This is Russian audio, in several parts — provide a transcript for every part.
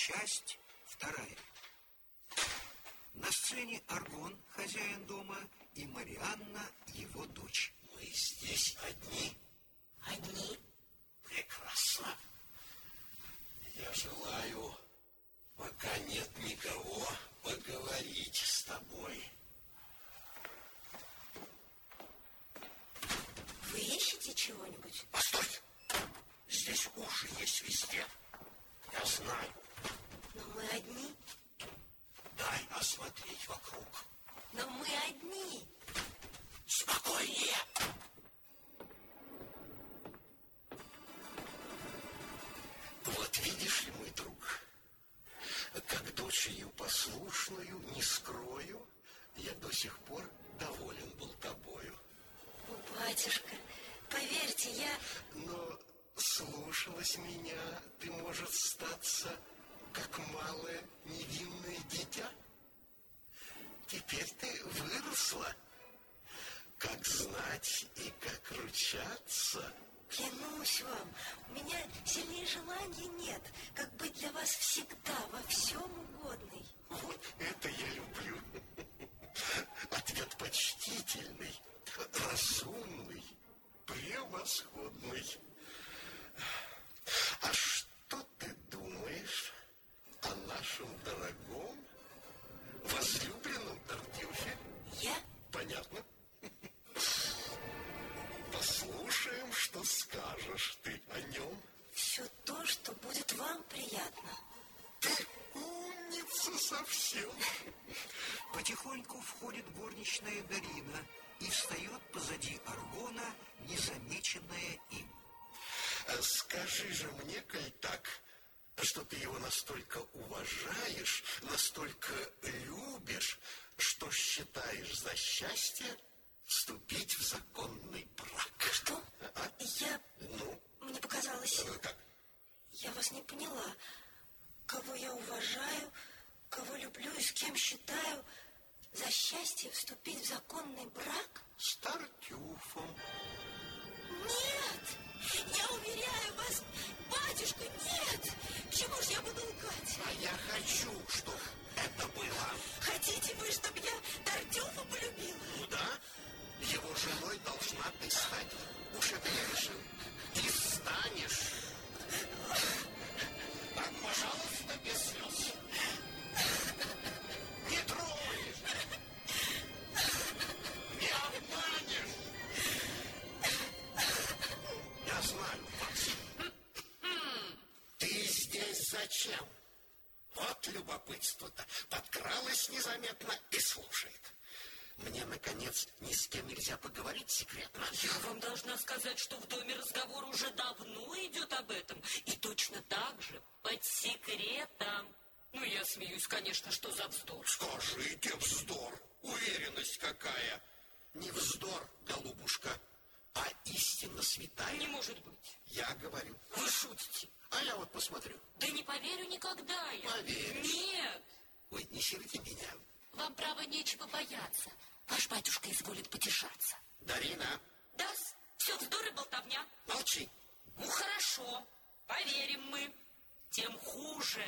Часть вторая. На сцене Аргон, хозяин дома, и Марианна, его дочь. Мы здесь одни. Одни? Прекрасно. Я желаю, пока нет никого, поговорить с тобой. Вы ищете чего-нибудь? Постой! Здесь уши есть везде. Я знаю. Но мы одни. Дай осмотреть вокруг. Но мы одни. Спокойнее. Вот видишь ли, мой друг, как дочерью послушную, не скрою, я до сих пор доволен был тобою. О, батюшка, поверьте, я... Но слушалась меня, ты, может, статься, как малое невинное дитя. Теперь ты выросла. Как знать и как ручаться. Клянусь вам, у меня сильнее желания нет, как быть для вас всегда во всем угодной. Вот это я люблю. Ответ почтительный, разумный, превосходный. Потихоньку входит горничная Дарина и встает позади Аргона, незамеченная им. А Скажи же мне, коль так, что ты его настолько уважаешь, настолько любишь, что считаешь за счастье вступить в законный брак. Что? А? Я... Ну, Мне показалось... э, как? Я вас не поняла. Кого я уважаю, кого люблю и с кем считаю за счастье вступить в законный брак? С Тартюфом. Нет! Я уверяю вас, батюшка, нет! Чему ж я буду лгать? А я хочу, чтобы это было. Хотите вы, чтобы я Тартюфа полюбила? Ну да, его женой должна ты стать. Уж это я решил. И станешь. Так, пожалуйста, без слез. Зачем? Вот любопытство-то. Подкралась незаметно и слушает. Мне, наконец, ни с кем нельзя поговорить секретно. Я вам должна сказать, что в доме разговор уже давно идет об этом. И точно так же, под секретом. Ну, я смеюсь, конечно, что за вздор. Скажите вздор. Уверенность какая. Не вздор, голубушка, а истинно святая. Не может быть. Я говорю. Вы шутите. А я вот посмотрю. Да не поверю никогда я. Поверишь. Нет. Ой, не серди меня. Вам, право, нечего бояться. Ваш батюшка изволит потешаться. Дарина, да все вздор и болтовня. молчи. Ну, хорошо, поверим мы. Тем хуже.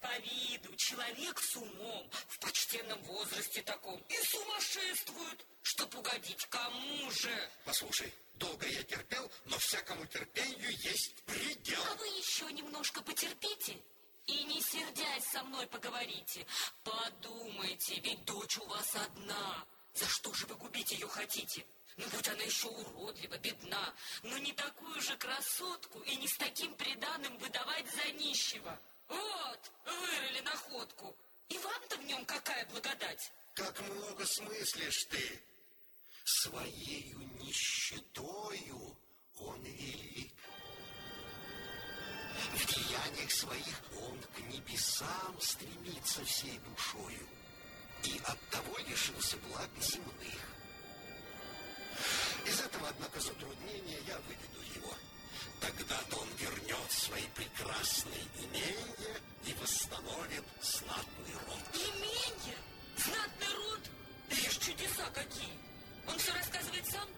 По виду человек с умом, в почтенном возрасте таком, и сумасшествует, чтоб угодить кому же. Послушай, долго я терпел, но всякому терпению есть предел. А вы еще немножко потерпите и не сердясь со мной поговорите. Подумайте, ведь дочь у вас одна. За что же вы губить ее хотите? Ну, будь она еще уродлива, бедна, но не такую же красотку и не с таким приданым выдавать за нищего. Вот, вырыли находку. И вам-то в нем какая благодать? Как много смыслишь ты. Своею нищетою он велик. В деяниях своих он к небесам стремится всей душою и оттого лишился благ земных. Из этого, однако, затруднения я выведу его. Тогда-то он вернет свои прекрасные имения и восстановит знатный род. Именья? Знатный род? Лишь чудеса какие! Он все рассказывает сам?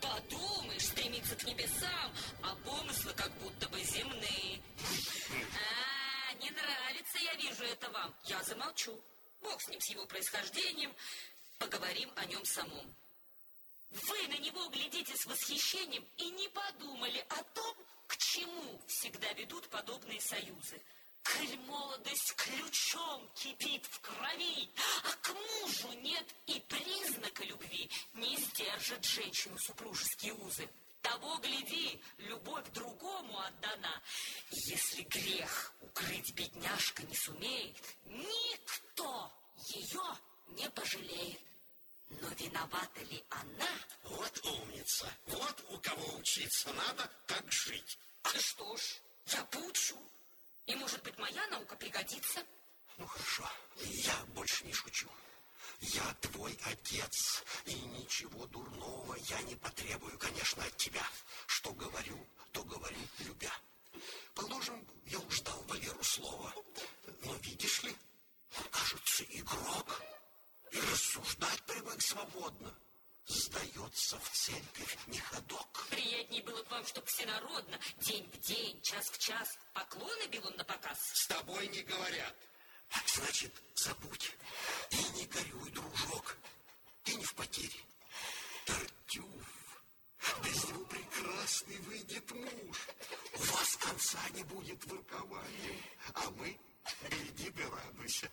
Подумаешь, стремится к небесам, а помыслы как будто бы земные. А, Не нравится, я вижу это вам. Я замолчу. Бог с ним, с его происхождением. Поговорим о нем самом. Вы на него глядите с восхищением и не подумали о том, к чему всегда ведут подобные союзы. Коль молодость ключом кипит в крови, а к мужу нет и признака любви, не сдержит женщину супружеские узы. Того, гляди, любовь другому отдана. Если грех укрыть бедняжка не сумеет, никто ее не пожалеет. Но виновата ли она? Вот умница. Вот у кого учиться надо, как жить. А что ж, я поучу. И, может быть, моя наука пригодится. Ну, хорошо, я больше не шучу. Я твой отец, и ничего дурного я не потребую, конечно, от тебя. Что говорю, то говорю, любя. Положим, я уж дал Валеру слово. Но видишь ли, он, кажется, игрок. И рассуждать привык свободно. Сдается в церковь не ходок. Приятней было бы вам, чтоб всенародно, день в день, час в час, поклоны бил он на показ. С тобой не говорят. Значит, забудь. И не горюй, дружок. Ты не в потере. Тартюф, да из него прекрасный выйдет муж. У вас конца не будет воркованием, а мы, гляди да радуйся.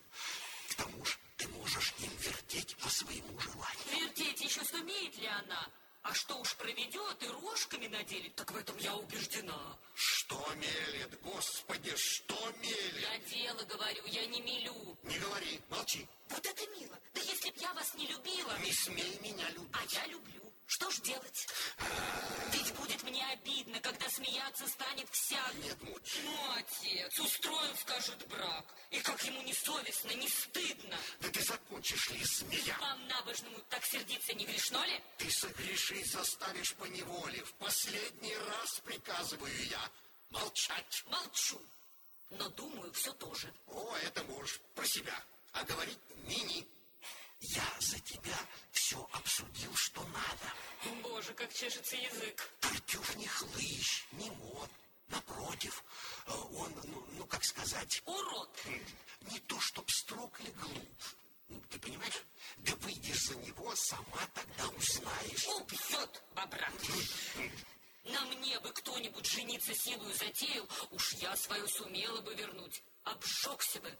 К тому же ты можешь им вертеть по своему желанию. Вертеть еще сумеет ли она? А что уж проведет и рожками наделит, так в этом я убеждена. Что мелет, господи, что мелет? Я дело говорю, я не милю. Не говори, молчи. Вот это мило. Да если б я вас не любила... Не смей меня А любить. я люблю. Что ж делать? Ведь будет мне обидно, когда смеяться станет всяк. Нет, мучи. Ну, отец, устроил, скажет, брак. И как ему не совестно, не стыдно. Да ты закончишь ли, змея? Вам набожному так сердиться не грешно ли? Ты согрешить заставишь по неволе. В последний раз приказываю я молчать. Молчу. Но думаю все тоже. О, это можешь про себя. А говорить ни-ни. Я за тебя все обсудил, что. Боже, как чешется язык. Тартюф не хлыщ, не мод. Напротив, э, он, ну, ну, как сказать, Урод. не то чтоб строг или глуп. Ну, Ты понимаешь? Да выйдешь за него, сама тогда узнаешь. Убьет бобра. На мне бы кто-нибудь жениться силою затеял, уж я свою сумела бы вернуть. Обжегся бы.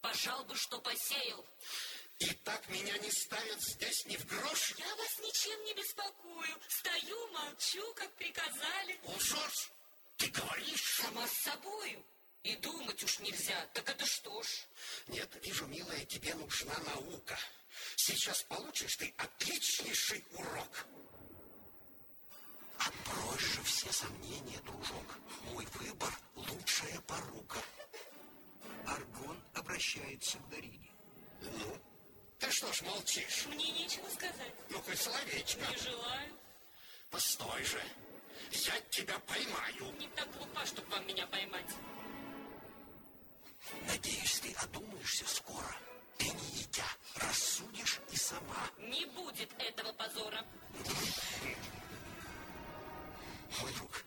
Пожал бы, что посеял. И так меня не ставят здесь ни в грош. Я вас ничем не беспокою. Стою, молчу, как приказали. Лжешь? Ты говоришь? Сама с собою. И думать уж нельзя. Так это что ж? Нет, вижу, милая, тебе нужна наука. Сейчас получишь ты отличнейший урок. Отбрось же все сомнения, дружок. Мой выбор — лучшая порука. Аргон обращается к Дарине. Ну, ты что ж молчишь? Мне нечего сказать. Ну, хоть словечко. Не желаю. Постой же. Я тебя поймаю. Не так глупа, чтобы вам меня поймать. Надеюсь, ты одумаешься скоро. Ты не дитя, рассудишь и сама. Не будет этого позора. Мой друг,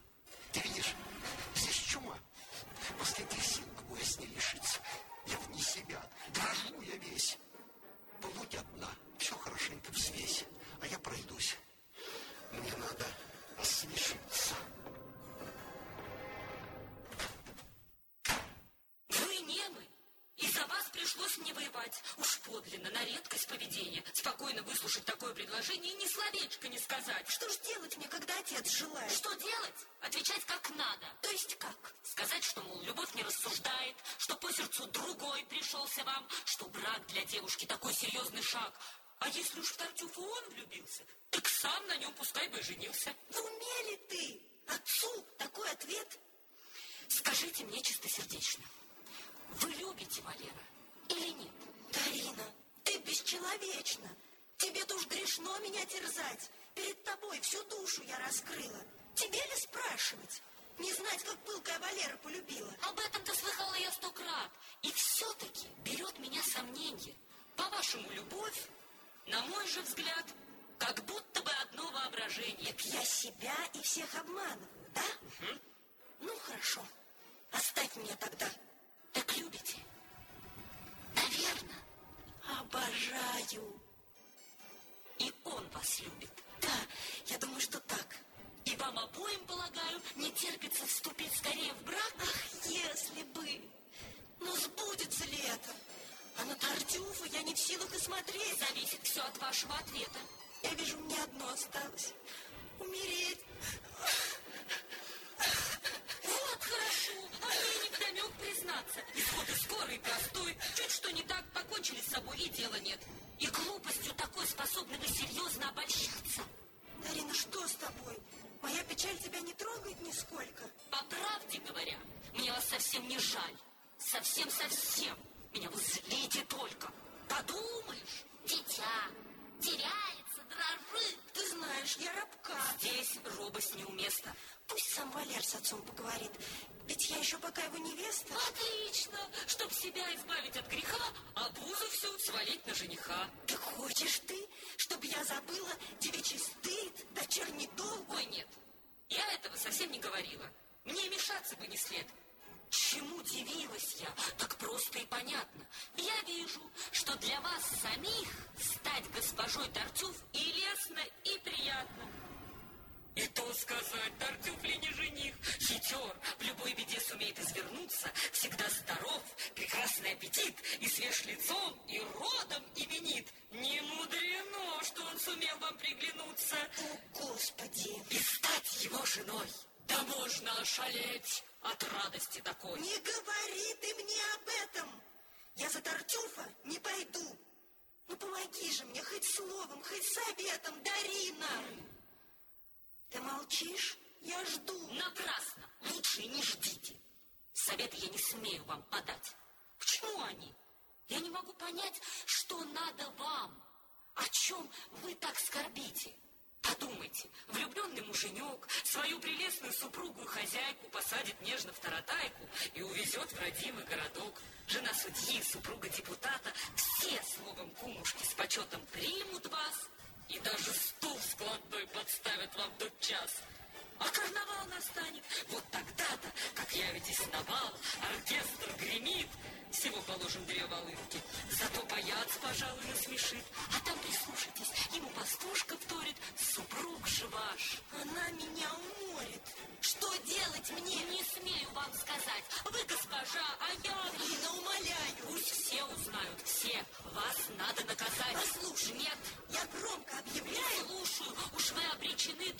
Как? Сказать, что, мол, любовь не рассуждает, что по сердцу другой пришелся вам, что брак для девушки такой серьезный шаг. А если уж в Тартюфа он влюбился, так сам на нем пускай бы и женился. В уме ли ты? Отцу такой ответ? Скажите мне чистосердечно, вы любите Валера или нет? Дарина, ты бесчеловечна. Тебе-то уж грешно меня терзать. Перед тобой всю душу я раскрыла. Тебе ли спрашивать? Не знать, как пылкая Валера полюбила. Об этом ты слыхала я сто крат. И все-таки берет меня сомнение. По-вашему, любовь, на мой же взгляд, как будто бы одно воображение. Так я себя и всех обманываю, да? Угу. Ну, хорошо. Оставь меня тогда. Так любите? Наверное. Обожаю. И он вас любит. Да, я думаю, что так. И вам обоим, полагаю, не терпится вступить скорее в брак? Ах, если бы! Но сбудется ли это? А на Тартюфа я не в силах и смотреть. Зависит все от вашего ответа. Я вижу, мне одно осталось. Умереть. Нисколько. По правде говоря, мне вас совсем не жаль. Совсем-совсем. Меня вы злите только. Подумаешь, Дитя теряется, дрожит. Ты знаешь, я рабка. здесь робость неуместна. Пусть сам Валер с отцом поговорит. Ведь я еще пока его невеста. Отлично, чтоб себя избавить от греха, а бузу всю свалить на жениха. Так хочешь ты, чтобы я забыла девичий стыд, дочерний долг? Ой, нет, я этого совсем не говорила. Мне мешаться бы не след. Чему дивилась я? Так просто и понятно. Я вижу, что для вас самих стать госпожой Тартюф и лестно, и приятно. И то сказать, Тартюф ли не жених? Хитер, в любой беде сумеет извернуться, всегда здоров, прекрасный аппетит, и свеж лицом, и родом именит. Не мудрено, что он сумел вам приглянуться О, Господи! и стать женой. Да можно ошалеть от радости такой. Не говори ты мне об этом! Я за Тартюфа не пойду. Ну помоги же мне хоть словом, хоть советом, Дарина! Ты молчишь? Я жду. Напрасно. Лучше не ждите. Советы я не смею вам подать. Почему они? Я не могу понять, что надо вам. О чем вы так скорбите? Подумайте, влюбленный муженек свою прелестную супругу и хозяйку посадит нежно в таратайку и увезет в родимый городок. Жена судьи, супруга депутата, все, словом, кумушки с почетом примут вас и даже стул складной подставят вам тот час. А карнавал настанет. Вот тогда-то, как явитесь на бал, оркестр гремит. Всего положим две волынки. Зато паяц, пожалуй, насмешит. А там прислушайтесь, ему пастушка вторит. Супруг же ваш. Она меня уморит. Что делать мне? Не смею вам сказать. Вы госпожа, а я... Дарина, умоляю. Пусть все узнают, все. Вас надо наказать. Послушай. Нет, Я громко объявляю. слушаю. Уж вы обречены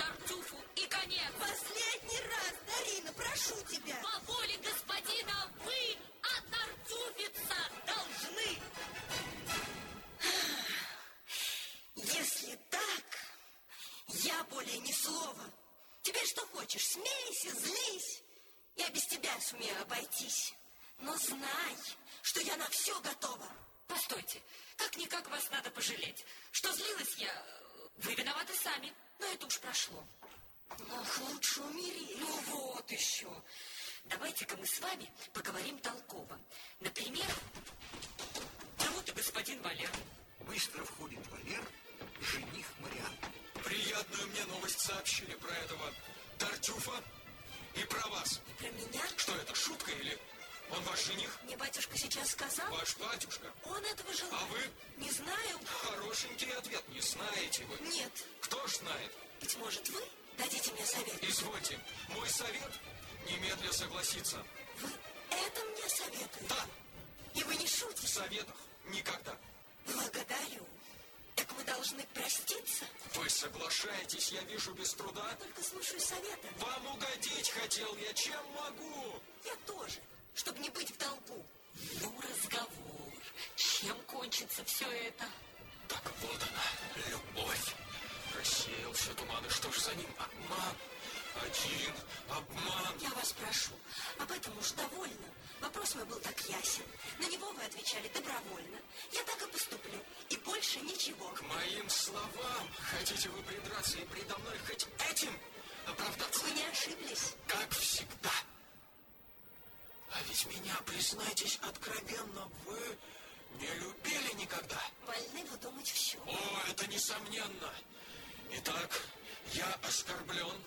обойтись. Но знай, что я на все готова. Постойте, как-никак вас надо пожалеть. Что злилась я, вы виноваты сами. Но это уж прошло. Ох, лучше умереть. Ну вот еще. Давайте-ка мы с вами поговорим толково. Например, да вот и господин Валер. Быстро входит Валер, жених Мариан. Приятную мне новость сообщили про этого Тартюфа и про вас. Про меня? Что это, шутка или он ваш жених? Мне батюшка сейчас сказал, Ваш батюшка? он этого желает. А вы? Не знаю. Хорошенький ответ, не знаете вы. Нет. Кто ж знает? Быть может, вы дадите мне совет? Извольте, мой совет немедля согласиться. Вы это мне советуете? Да, И вы не в шутите? советах никогда. Благодарю. Так мы должны проститься? Вы соглашаетесь, я вижу, без труда. Только слушаю советы. Вам угодить хотел я, чем могу? Я тоже, чтобы не быть в долгу. Ну, разговор. Чем кончится все это? Так вот она, любовь. Рассеялся туман, и что ж за ним? Обман. Один обман. Я вас прошу, об этом уж довольно. Вопрос мой был так ясен. На него вы отвечали добровольно. Я так и поступлю. И больше ничего. К моим словам хотите вы придраться и предо мной хоть этим оправдаться? Вы не ошиблись. Как всегда. А ведь меня, признайтесь откровенно, вы не любили никогда. Вольны вы думать все. О, это несомненно. Итак, я оскорблен,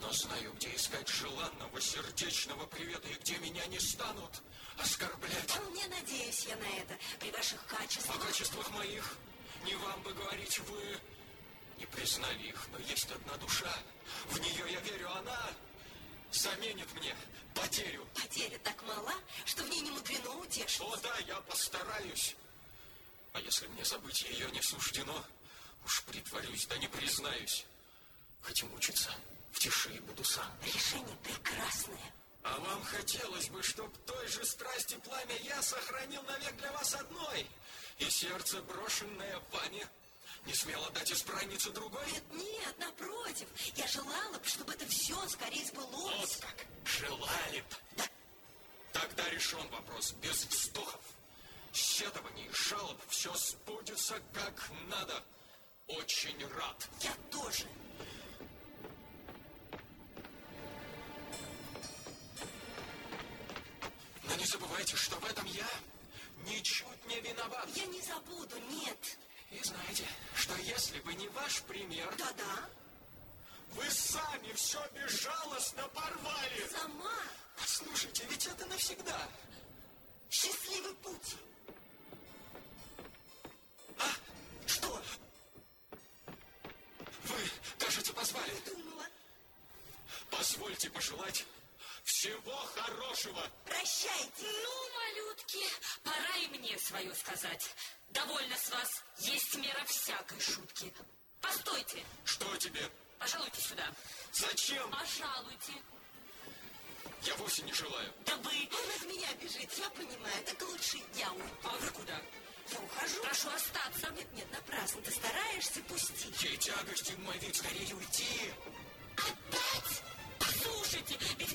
но знаю, где искать желанного сердечного привета и где меня не станут оскорблять. Вполне надеюсь я на это. При ваших О качествах. качествах моих не вам бы говорить, вы не признали их, но есть одна душа. В нее я верю, она заменит мне потерю. Потеря так мала, что в ней не мудрено утешить. О, да, я постараюсь. А если мне забыть ее не суждено, уж притворюсь, да не признаюсь. Хоть и мучиться, в тиши буду сам. Решение прекрасное. А вам хотелось бы, чтоб той же страсти пламя я сохранил навек для вас одной, и сердце, брошенное вами, не смело дать избранницу другой? Нет, нет, напротив. Я желала бы, чтобы это все скорее сбылось. Вот как, желали б. Да. Тогда решен вопрос без вздохов, сетований, жалоб. Все сбудется как надо. Очень рад. Я тоже. Не забывайте, что в этом я ничуть не виноват. Я не забуду, нет. И знаете, что если бы не ваш пример, Да-да, вы сами все безжалостно порвали. сама. Послушайте, ведь это навсегда. Счастливый путь. А, Что? вы, кажется, позвали. Думала. Позвольте пожелать всего хорошего. Прощайте. Ну, малютки, пора и мне свое сказать. Довольно с вас. Есть мера всякой шутки. Постойте, Что тебе? пожалуйте сюда. Зачем? Пожалуйте. Я вовсе не желаю. Да вы... Он от меня бежит, я понимаю. Так лучше я уйду. А вы куда? Я ухожу. Прошу остаться. Нет, нет, напрасно. Ты стараешься, пусти. Ей тягостен мой вид, скорее уйти. Опять? Послушайте, ведь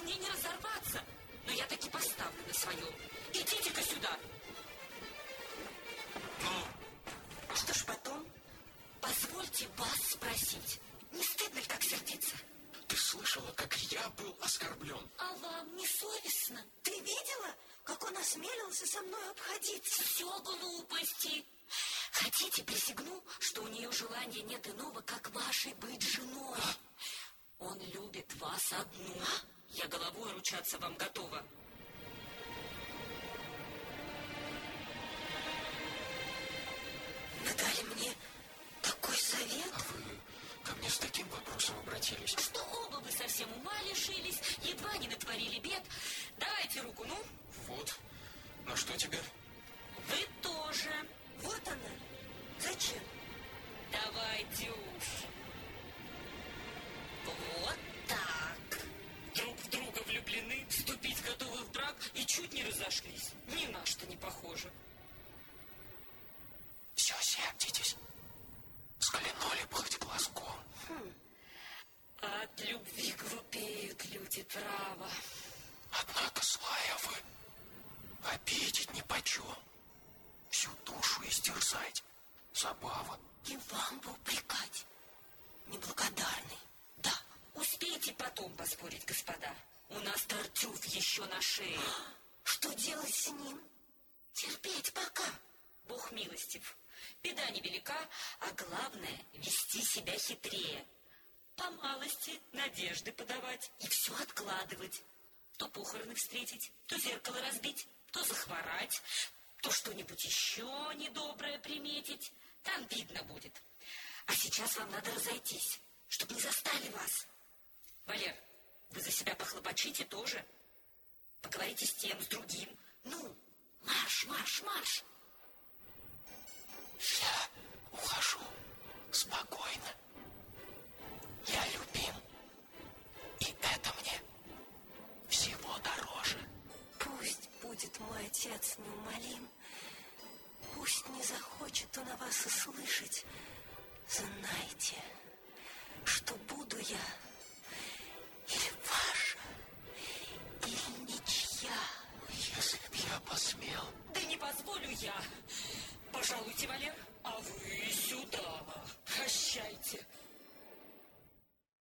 таки поставлю на своем. Идите-ка сюда. Ну, что ж потом? Позвольте вас спросить. Не стыдно ли так сердиться? ты слышала, как я был оскорблен? А вам не совестно? Ты видела, как он осмелился со мной обходиться? Все глупости. Хотите, присягну, что у нее желания нет иного, как вашей быть женой. Он любит вас одну. Я головой ручаться вам готова. Вопросом обратились? Что оба вы совсем ума лишились, едва не натворили бед. Давайте руку, ну. Вот. Ну что теперь? Вы тоже. Вот она. Зачем? Давайте уж. Вот так. Друг в друга влюблены, вступить готовы в брак и чуть не разошлись. Ни на что не похоже. Поспорить, господа. У нас Тартюф еще на шее. Что делать с ним? Терпеть пока. Бог милостив. Беда невелика, а главное — вести себя хитрее. По малости надежды подавать и все откладывать. То похороны встретить, то зеркало разбить, то захворать, то что-нибудь еще недоброе приметить. Там видно будет. А сейчас вам надо разойтись, чтобы не застали вас. Валер, вы за себя похлопочите тоже. Поговорите с тем, с другим. Ну, марш, марш, марш. Я ухожу спокойно. Я любим. И это мне всего дороже. Пусть будет мой отец неумолим. Пусть не захочет он о вас услышать. Знайте, что буду я или ваша, или ничья. Если б я посмел, Да не позволю я. Пожалуйте, Валер, а вы сюда. Прощайте.